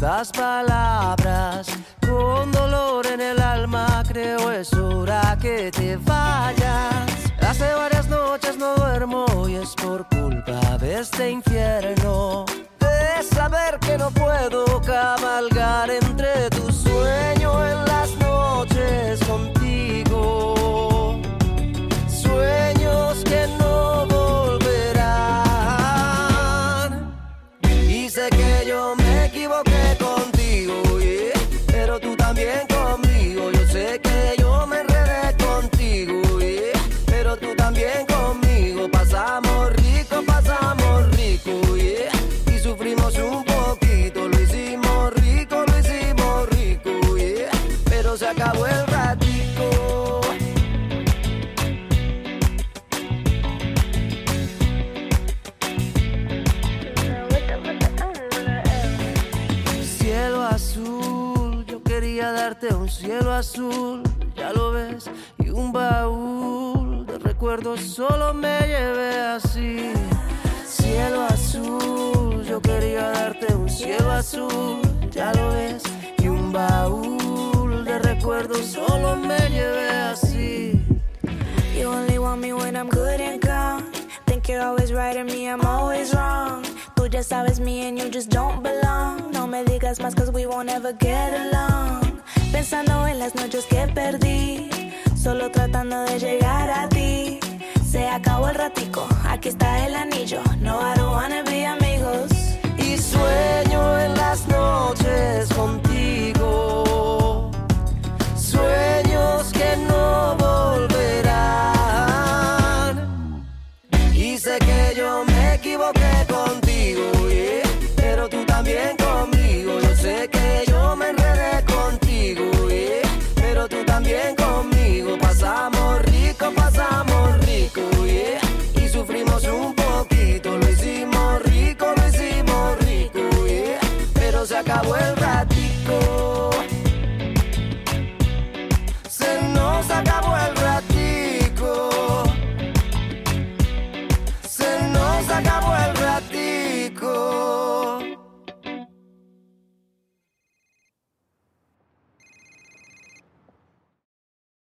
estas palabras. Con dolor en el alma creo es hora que te vayas. Hace varias noches no duermo y es por culpa de este infierno. De saber que no puedo cabalgar entre Sé que yo me equivoqué contigo, pero tú también un cielo azul, ya lo ves, y un baúl de recuerdos solo me llevé así. Cielo azul, yo quería darte un cielo azul, ya lo ves, y un baúl de recuerdos solo me llevé así. You only want me when I'm good and calm. Think you're always right and me, I'm always wrong. Tú ya sabes me and you just don't belong. No me digas más cause we won't ever get along. Pensando en las noches que perdí. Solo tratando de llegar a ti. Se acabó el ratico, aquí está el anillo. vuelve.